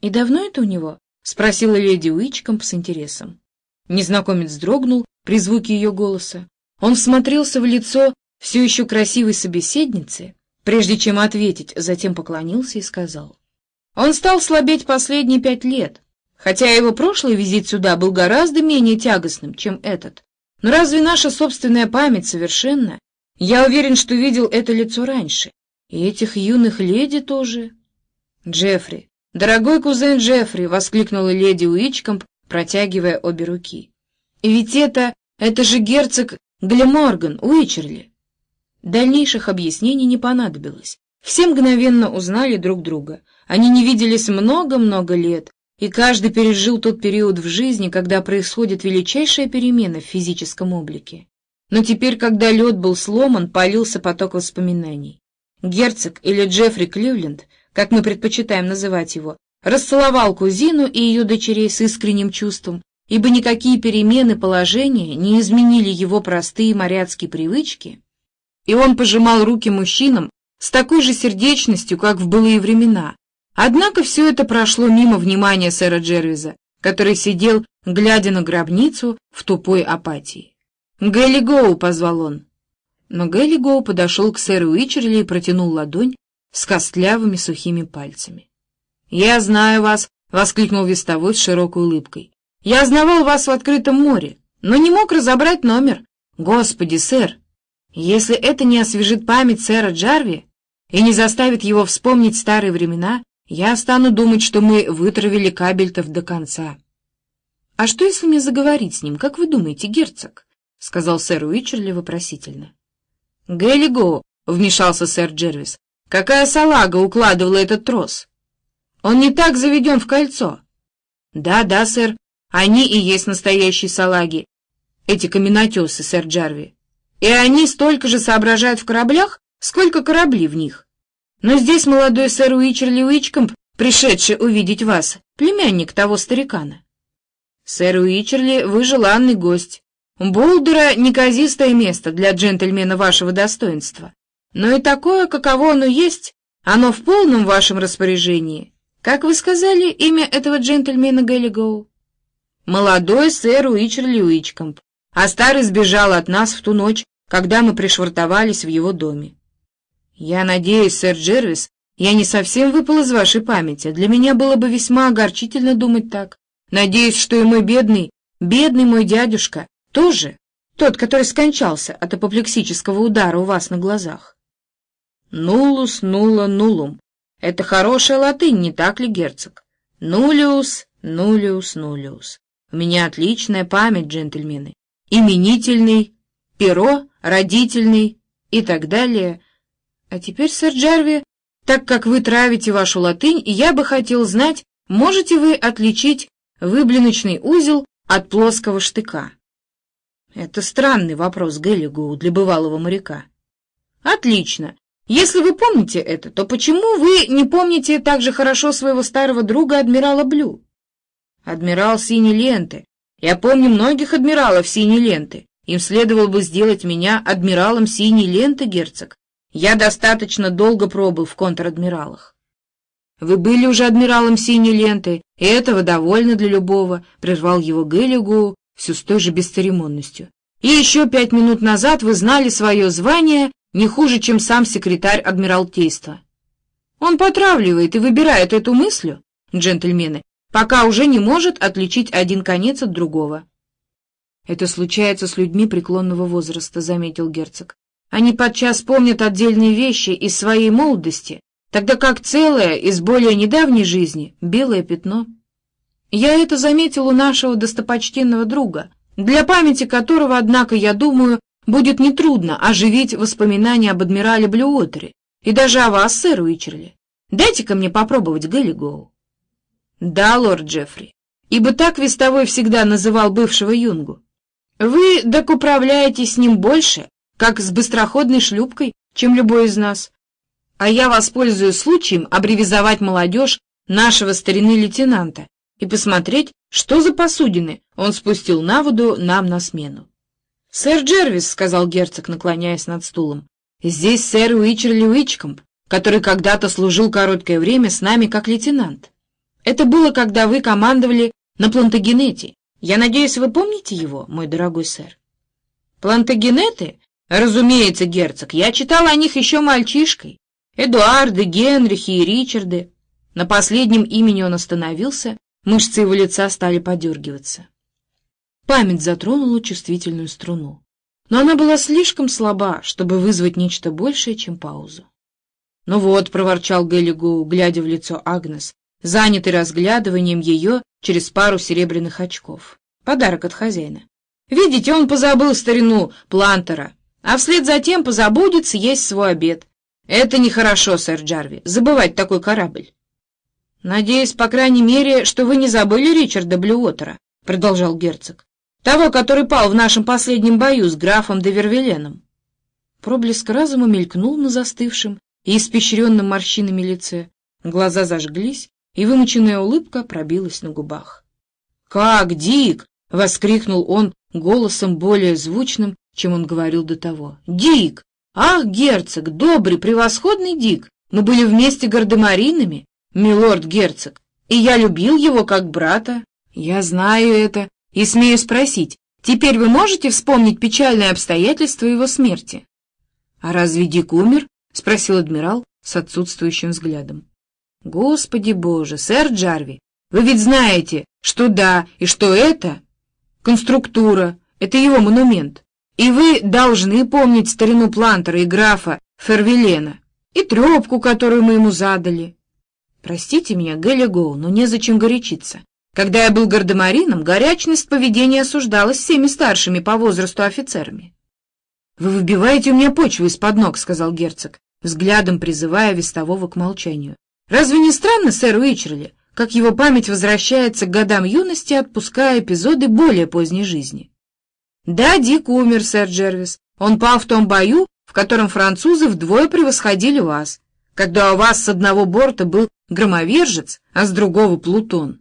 «И давно это у него?» — спросила леди Уичкомп с интересом. Незнакомец дрогнул при звуке ее голоса. Он всмотрелся в лицо все еще красивой собеседницы, прежде чем ответить, затем поклонился и сказал. «Он стал слабеть последние пять лет, хотя его прошлый визит сюда был гораздо менее тягостным, чем этот. Но разве наша собственная память совершенна? Я уверен, что видел это лицо раньше. И этих юных леди тоже. Джеффри, дорогой кузен Джеффри, воскликнула леди Уичкомп, протягивая обе руки. Ведь это, это же герцог Глеморган Уичерли. Дальнейших объяснений не понадобилось. Все мгновенно узнали друг друга. Они не виделись много-много лет, и каждый пережил тот период в жизни, когда происходит величайшая перемена в физическом облике. Но теперь, когда лед был сломан, полился поток воспоминаний. Герцог или Джеффри Кливленд, как мы предпочитаем называть его, расцеловал кузину и ее дочерей с искренним чувством, ибо никакие перемены положения не изменили его простые моряцкие привычки, и он пожимал руки мужчинам с такой же сердечностью, как в былые времена, Однако все это прошло мимо внимания сэра Джервиза, который сидел, глядя на гробницу в тупой апатии. «Гэлли Гоу!» — позвал он. Но Гэлли Гоу подошел к сэру Уичерли и протянул ладонь с костлявыми сухими пальцами. «Я знаю вас!» — воскликнул вестовой с широкой улыбкой. «Я знавал вас в открытом море, но не мог разобрать номер. Господи, сэр! Если это не освежит память сэра Джарви и не заставит его вспомнить старые времена, я стану думать, что мы вытравили Кабельтов до конца. — А что, если мне заговорить с ним, как вы думаете, герцог? — сказал сэр Уичерли вопросительно. — Гэллиго, — вмешался сэр Джервис, — какая салага укладывала этот трос? Он не так заведен в кольцо. Да, да, сэр, они и есть настоящие салаги, эти каменотесы, сэр Джарви. И они столько же соображают в кораблях, сколько корабли в них. Но здесь молодой сэр Уичерли Уичкомп, пришедший увидеть вас, племянник того старикана. Сэр Уичерли, вы желанный гость. Болдера — неказистое место для джентльмена вашего достоинства. Но и такое, каково оно есть, оно в полном вашем распоряжении. Как вы сказали имя этого джентльмена Гэллигоу? Молодой сэр Уичерли Уичкомп, а старый сбежал от нас в ту ночь, когда мы пришвартовались в его доме. «Я надеюсь, сэр Джервис, я не совсем выпал из вашей памяти. Для меня было бы весьма огорчительно думать так. Надеюсь, что и мой бедный, бедный мой дядюшка тоже, тот, который скончался от апоплексического удара у вас на глазах». «Нулус нула нулум. Это хорошая латынь, не так ли, герцог? Нулиус, нулиус, нулиус. У меня отличная память, джентльмены. Именительный, перо, родительный и так далее — а теперь, сэр Джарви, так как вы травите вашу латынь, я бы хотел знать, можете вы отличить выблиночный узел от плоского штыка? Это странный вопрос Геллигу для бывалого моряка. Отлично. Если вы помните это, то почему вы не помните так же хорошо своего старого друга адмирала Блю? Адмирал синей ленты. Я помню многих адмиралов синей ленты. Им следовало бы сделать меня адмиралом синей ленты, герцог. Я достаточно долго пробыл в контр-адмиралах. Вы были уже адмиралом синей ленты, и этого довольно для любого, — прервал его Геллигу все с той же бесцеремонностью. И еще пять минут назад вы знали свое звание не хуже, чем сам секретарь Адмиралтейства. Он потравливает и выбирает эту мыслью, джентльмены, пока уже не может отличить один конец от другого. Это случается с людьми преклонного возраста, — заметил герцог. Они подчас помнят отдельные вещи из своей молодости, тогда как целое из более недавней жизни — белое пятно. Я это заметил у нашего достопочтенного друга, для памяти которого, однако, я думаю, будет нетрудно оживить воспоминания об адмирале Блюотере и даже о вас, сэр Уичерли. Дайте-ка мне попробовать Гэллигоу. Да, лорд Джеффри, ибо так Вестовой всегда называл бывшего юнгу. Вы так управляетесь с ним больше, как с быстроходной шлюпкой, чем любой из нас. А я воспользуюсь случаем аббревизовать молодежь нашего старины лейтенанта и посмотреть, что за посудины он спустил на воду нам на смену. «Сэр Джервис», — сказал герцог, наклоняясь над стулом, — «здесь сэр Уичерли Уичкомп, который когда-то служил короткое время с нами как лейтенант. Это было, когда вы командовали на Плантагенете. Я надеюсь, вы помните его, мой дорогой сэр? Плантагенеты? Разумеется, герцог. Я читал о них еще мальчишкой. Эдуарды, Генрихи и Ричарды. На последнем имени он остановился, мышцы его лица стали подергиваться. Память затронула чувствительную струну, но она была слишком слаба, чтобы вызвать нечто большее, чем паузу. «Ну вот», — проворчал Гэллигу, глядя в лицо Агнес, занятый разглядыванием ее через пару серебряных очков. Подарок от хозяина. «Видите, он позабыл старину Плантера, а вслед за тем позабудется есть свой обед. Это нехорошо, сэр Джарви, забывать такой корабль». «Надеюсь, по крайней мере, что вы не забыли Ричарда Блюотера», — продолжал герцог. «Того, который пал в нашем последнем бою с графом де Вервеленом». Проблеск разума мелькнул на застывшем и испещренном морщинами лице. Глаза зажглись, и вымученная улыбка пробилась на губах. «Как, Дик!» — воскликнул он голосом более звучным, чем он говорил до того. «Дик! Ах, герцог, добрый, превосходный Дик! Мы были вместе гардемаринами, милорд-герцог, и я любил его как брата. Я знаю это и смею спросить, теперь вы можете вспомнить печальные обстоятельства его смерти?» «А разве Дик умер?» — спросил адмирал с отсутствующим взглядом. Господи Боже, сэр Джарви, вы ведь знаете, что да и что это конструктура, это его монумент. И вы должны помнить старину Плантера и графа Фервелена и трепку, которую мы ему задали. Простите меня, Гэлли Гоу, но незачем горячиться. Когда я был гардемарином, горячность поведения осуждалась всеми старшими по возрасту офицерами. «Вы выбиваете у меня почву из-под ног», — сказал герцог, взглядом призывая вестового к молчанию. Разве не странно, сэр Уичерли, как его память возвращается к годам юности, отпуская эпизоды более поздней жизни? Да, Дик умер, сэр Джервис. Он пал в том бою, в котором французы вдвое превосходили вас, когда у вас с одного борта был громовержец, а с другого Плутон.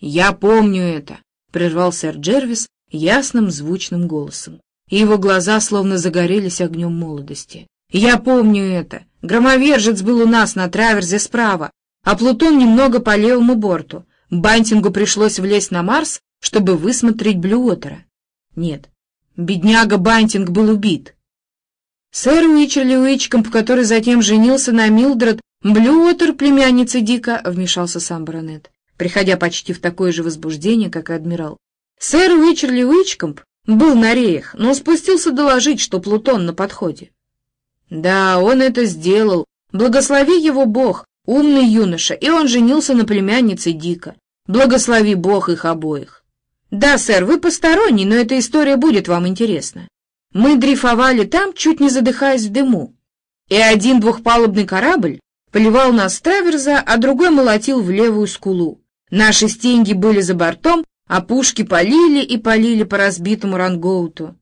«Я помню это», — прервал сэр Джервис ясным звучным голосом, и его глаза словно загорелись огнем молодости. «Я помню это. Громовержец был у нас на траверзе справа, а Плутон немного по левому борту. Бантингу пришлось влезть на Марс, чтобы высмотреть Блюотера. Нет, бедняга Бантинг был убит. Сэр Уичерли Уичкомп, который затем женился на Милдред, Блюотер, племянница Дика, вмешался сам баронет, приходя почти в такое же возбуждение, как и адмирал. Сэр Уичерли Уичкомп был на реях, но спустился доложить, что Плутон на подходе. Да, он это сделал. Благослови его Бог, умный юноша, и он женился на племяннице Дика. Благослови Бог их обоих. Да, сэр, вы посторонний, но эта история будет вам интересна. Мы дрейфовали там, чуть не задыхаясь в дыму. И один двухпалубный корабль поливал нас с траверза, а другой молотил в левую скулу. Наши стенги были за бортом, а пушки полили и полили по разбитому рангоуту.